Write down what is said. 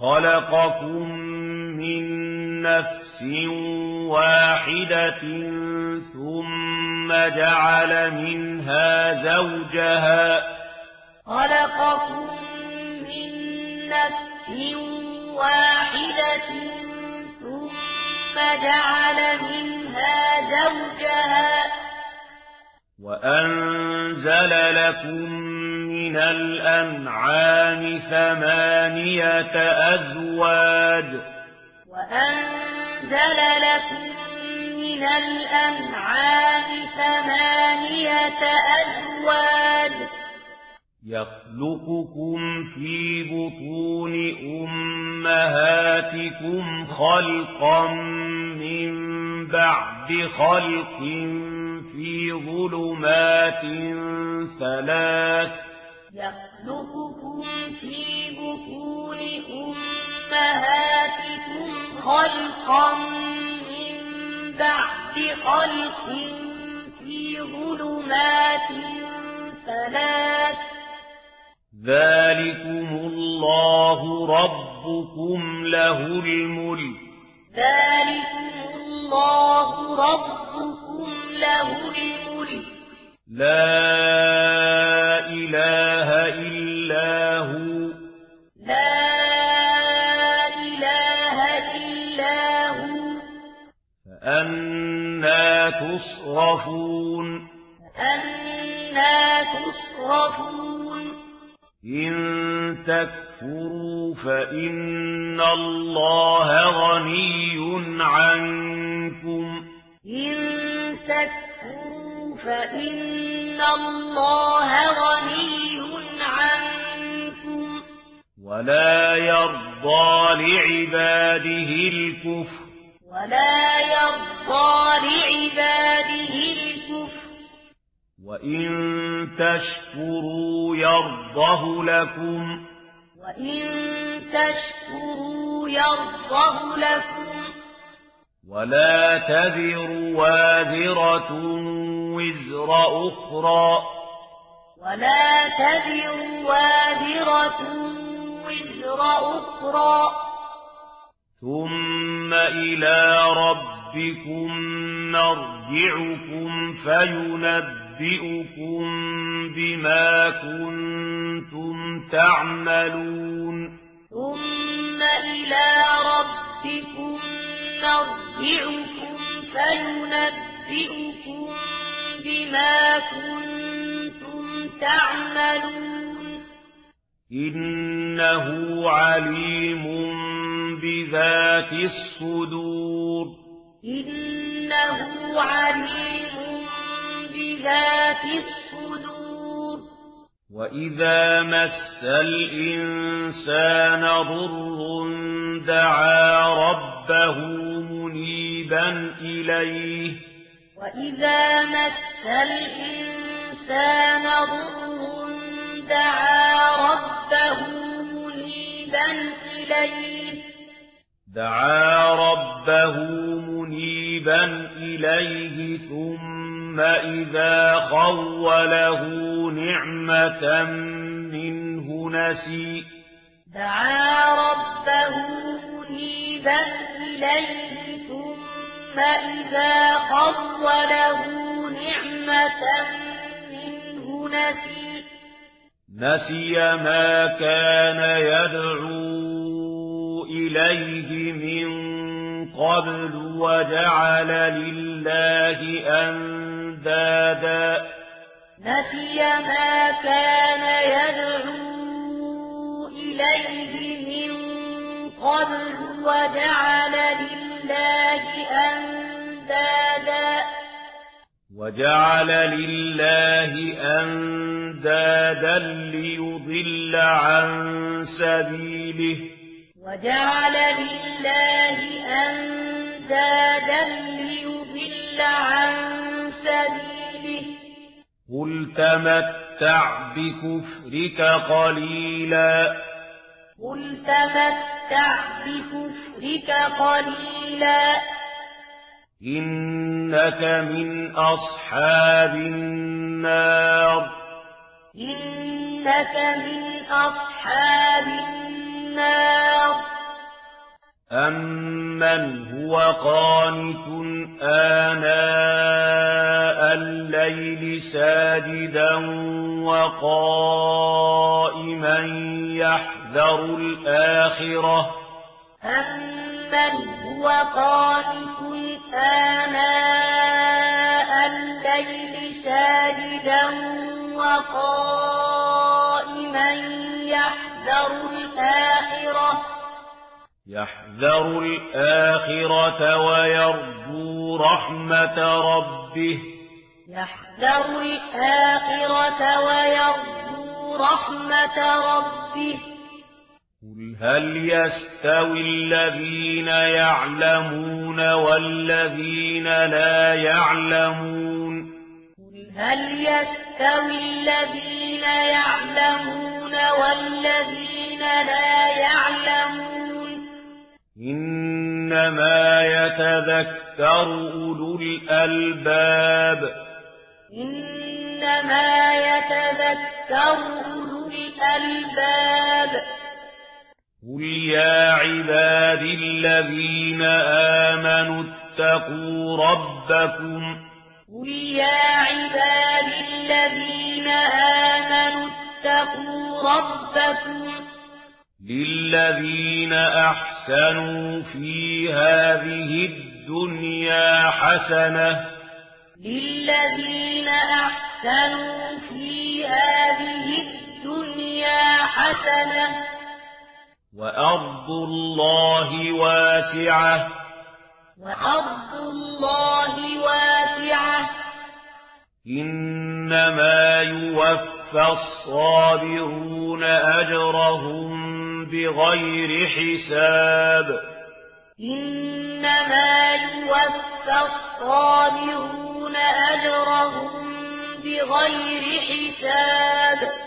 خلقكم من نفس واحدة ثم جعل منها زوجها خلقكم من نفس واحدة ثم جعل منها زوجها وأنزل لكم من الأنعام ثمانية أزواج وأنزل لكم من الأنعام ثمانية أزواج يخلقكم في بطون أمهاتكم خلقا من بعد خلق من في ظلمات ثلاث يخلقكم في بطون أمهاتكم خلقا من بعد خلق في ظلمات ثلاث ذلكم الله ربكم له الملك ذلكم الله ربكم لا إله إلا هو. لا إله إلا هو. فأنا تصرفون. فأنا تصرفون. إن تكفروا فإن الله غني عنكم فإن الله غني عنكم. ولا يرضى لعباده الكفر. ولا يرضى لعباده الكفر. وإن تشكروا يرضه لكم. وإن تشكروا يرضه لكم. ولا تذر وازرة وزر أخرى. ولا تذر وازرة وزر أخرى. ثم إلى ربكم نرجعكم فينبئكم بما كنتم تعملون. ثم إلى ربكم مرجعكم يُنَبِّئُكُمْ فَيُنَبِّئُكُم بِمَا كُنتُمْ تَعْمَلُونَ. إِنَّهُ عَلِيمٌ بِذَاتِ الصُّدُورِ. إِنَّهُ عَلِيمٌ بِذَاتِ الصُّدُورِ. وَإِذَا مَسَّ الْإِنسَانَ ضُرٌّ دَعَا رَبَّهُ ربه منيبا إليه. وإذا مس الإنسان ضر دعا ربه منيبا إليه. دعا ربه منيبا إليه ثم إذا خوله نعمة منه نسي. دعا ربه أُجِيبَتْ إِلَيْهِ ثُمَّ إِذَا خَوَّلَهُ نِعْمَةً مِّنْهُ نَسِي نَسِيَ مَا كَانَ يَدْعُو إِلَيْهِ مِن قَبْلُ وَجَعَلَ لِلَّهِ أَندَادًا نَسِيَ مَا كَانَ يَدْعُو إِلَيْهِ قبل وجعل لله أندادا. وجعل لله أندادا ليضل عن سبيله. وجعل لله أندادا ليضل عن سبيله. قل تمتع بكفرك قليلا. قل تمتع بكفرك قليلا. إنك من أصحاب النار. إنك من أصحاب النار. أَمَّنْ هُوَ قَانِتٌ آنَاءَ اللَّيْلِ سَاجِدًا وَقَائِمًا يَحْذَرُ الْآخِرَةَ أَمَّنْ هُوَ قَانِتٌ آنَاءَ اللَّيْلِ سَاجِدًا وَقَائِمًا يَحْذَرُ الْآخِرَةَ يحذر الآخرة ويرجو رحمة ربه. يحذر الآخرة ويرجو رحمة ربه. قل هل يستوي الذين يعلمون والذين لا يعلمون؟ قل هل يستوي الذين يعلمون والذين لا يعلمون إنما يتذكر أولو الألباب. إنما يتذكر أولو الألباب. قل يا عباد الذين آمنوا اتقوا ربكم. قل يا عباد الذين آمنوا اتقوا ربكم. للذين أحسنوا أحسنوا في هذه الدنيا حسنة. للذين أحسنوا في هذه الدنيا حسنة. وأرض الله واسعة. وأرض الله واسعة. إنما يوفى الصابرون أجرهم بغير حساب. إنما يوفى الصابرون أجرهم بغير حساب.